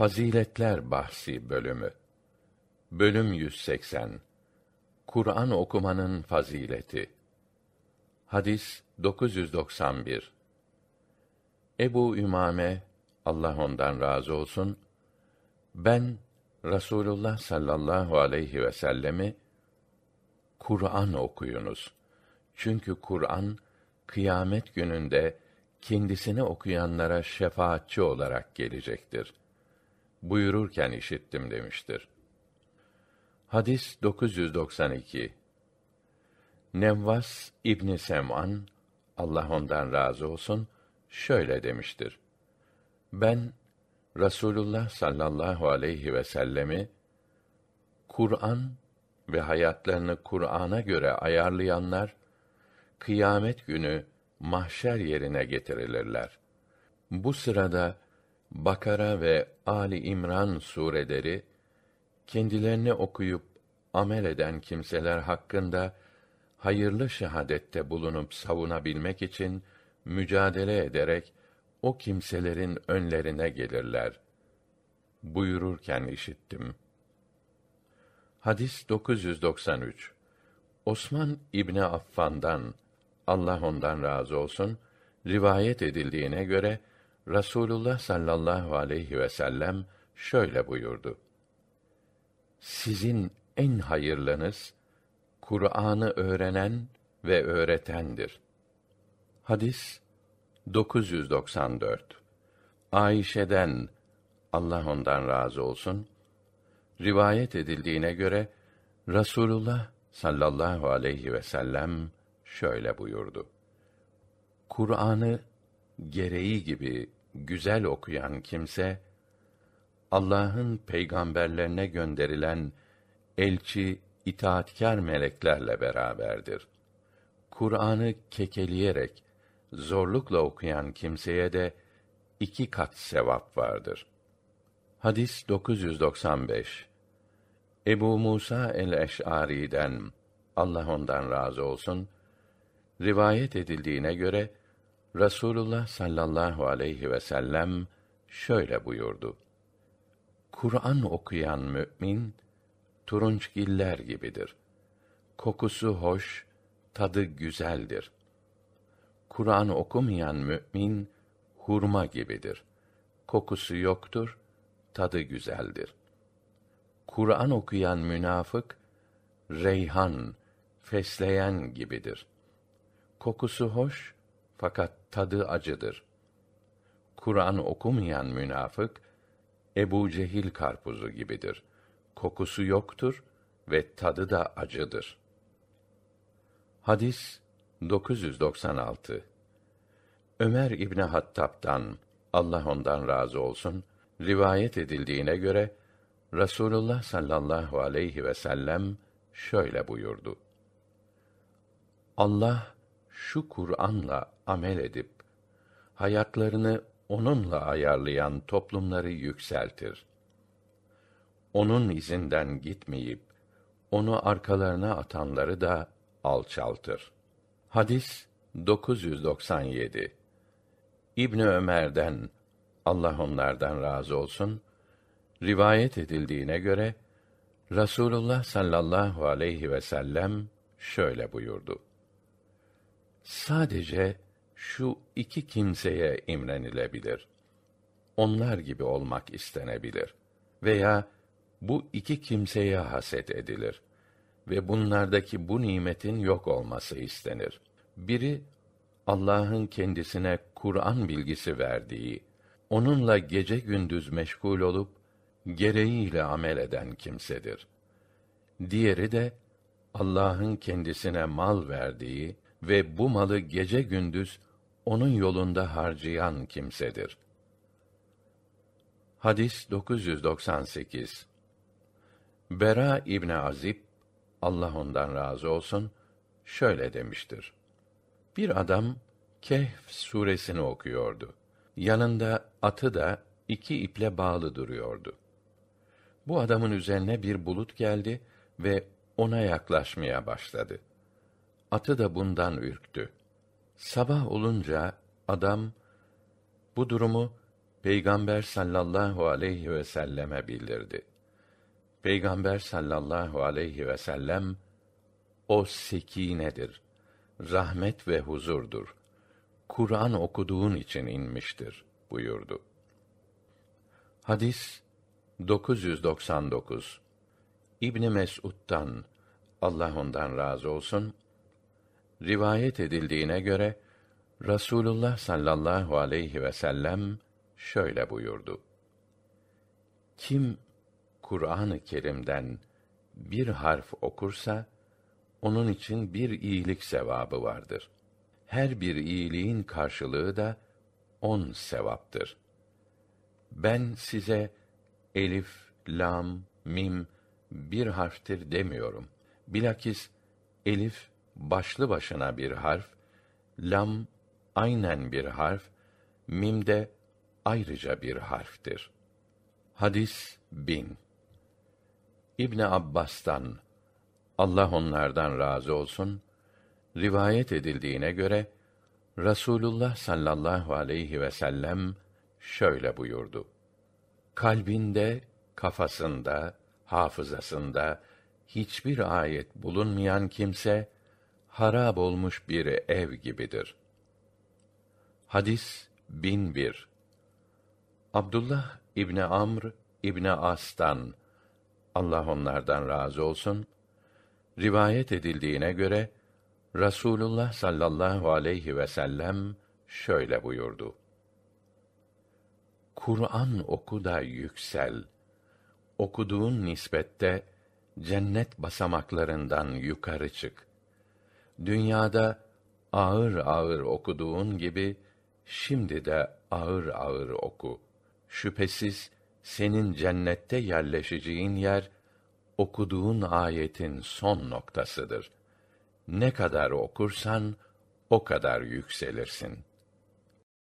Faziletler bahsi bölümü. Bölüm 180. Kur'an okumanın fazileti. Hadis 991. Ebu Ümame Allah ondan razı olsun ben Rasulullah sallallahu aleyhi ve sellemi Kur'an okuyunuz. Çünkü Kur'an kıyamet gününde kendisini okuyanlara şefaatçi olarak gelecektir. Buyururken işittim demiştir. Hadis 992. Nevvas İbni Sem'an Allah ondan razı olsun şöyle demiştir. Ben Rasulullah sallallahu aleyhi ve sellemi Kur'an ve hayatlarını Kur'an'a göre ayarlayanlar kıyamet günü mahşer yerine getirilirler. Bu sırada Bakara ve Ali İmran sureleri kendilerini okuyup amel eden kimseler hakkında hayırlı şehadette bulunup savunabilmek için mücadele ederek o kimselerin önlerine gelirler. Buyururken işittim. Hadis 993. Osman İbni Affan'dan Allah ondan razı olsun rivayet edildiğine göre Rasulullah sallallahu aleyhi ve sellem şöyle buyurdu. Sizin en hayırlınız Kur'an'ı öğrenen ve öğretendir. Hadis 994. Ayşe'den Allah ondan razı olsun rivayet edildiğine göre Rasulullah sallallahu aleyhi ve sellem şöyle buyurdu. Kur'an'ı gereği gibi güzel okuyan kimse Allah'ın peygamberlerine gönderilen elçi itaatkar meleklerle beraberdir. Kur'an'ı kekeleyerek zorlukla okuyan kimseye de iki kat sevap vardır. Hadis 995. Ebu Musa el-Eş'ari'den Allah ondan razı olsun rivayet edildiğine göre Rasulullah sallallahu aleyhi ve sellem şöyle buyurdu. Kur'an okuyan mümin turunçgiller gibidir. Kokusu hoş, tadı güzeldir. Kur'an okumayan mümin hurma gibidir. Kokusu yoktur, tadı güzeldir. Kur'an okuyan münafık reyhan, fesleyen gibidir. Kokusu hoş fakat tadı acıdır. Kur'an okumayan münafık Ebu Cehil karpuzu gibidir. Kokusu yoktur ve tadı da acıdır. Hadis 996 Ömer İbni Hattab'dan Allah ondan razı olsun rivayet edildiğine göre Rasulullah sallallahu aleyhi ve sellem şöyle buyurdu. Allah şu Kur'an'la amel edip hayatlarını onunla ayarlayan toplumları yükseltir. Onun izinden gitmeyip onu arkalarına atanları da alçaltır. Hadis 997 İbni Ömer'den Allah onlardan razı olsun rivayet edildiğine göre Rasulullah sallallahu aleyhi ve sellem şöyle buyurdu. Sadece şu iki kimseye imrenilebilir. Onlar gibi olmak istenebilir veya bu iki kimseye haset edilir ve bunlardaki bu nimetin yok olması istenir. Biri Allah'ın kendisine Kur'an bilgisi verdiği, onunla gece gündüz meşgul olup gereğiyle amel eden kimsedir. Diğeri de Allah'ın kendisine mal verdiği ve bu malı gece gündüz onun yolunda harcayan kimsedir. Hadis 998 Bera İbni Azib Allah ondan razı olsun şöyle demiştir. Bir adam Kehf suresini okuyordu. Yanında atı da iki iple bağlı duruyordu. Bu adamın üzerine bir bulut geldi ve ona yaklaşmaya başladı. Atı da bundan ürktü. Sabah olunca adam bu durumu Peygamber sallallahu aleyhi ve selleme bildirdi. Peygamber sallallahu aleyhi ve sellem o sekinedir. Rahmet ve huzurdur. Kur'an okuduğun için inmiştir buyurdu. Hadis 999 İbn Mes'ud'dan Allah ondan razı olsun rivayet edildiğine göre Rasulullah sallallahu aleyhi ve sellem şöyle buyurdu. Kim Kur'an-ı Kerim'den bir harf okursa onun için bir iyilik sevabı vardır. Her bir iyiliğin karşılığı da on sevaptır. Ben size elif, lam, mim bir harftir demiyorum. Bilakis elif başlı başına bir harf, lam aynen bir harf, mim de ayrıca bir harftir. Hadis 1000 İbn Abbas'tan Allah onlardan razı olsun rivayet edildiğine göre Rasulullah sallallahu aleyhi ve sellem şöyle buyurdu. Kalbinde, kafasında, hafızasında hiçbir ayet bulunmayan kimse harab olmuş bir ev gibidir. Hadis 1001 Abdullah İbni Amr İbni As'tan Allah onlardan razı olsun rivayet edildiğine göre Rasulullah sallallahu aleyhi ve sellem şöyle buyurdu. Kur'an oku da yüksel. Okuduğun nispette cennet basamaklarından yukarı çık. Dünyada ağır ağır okuduğun gibi şimdi de ağır ağır oku. Şüphesiz senin cennette yerleşeceğin yer okuduğun ayetin son noktasıdır. Ne kadar okursan o kadar yükselirsin.''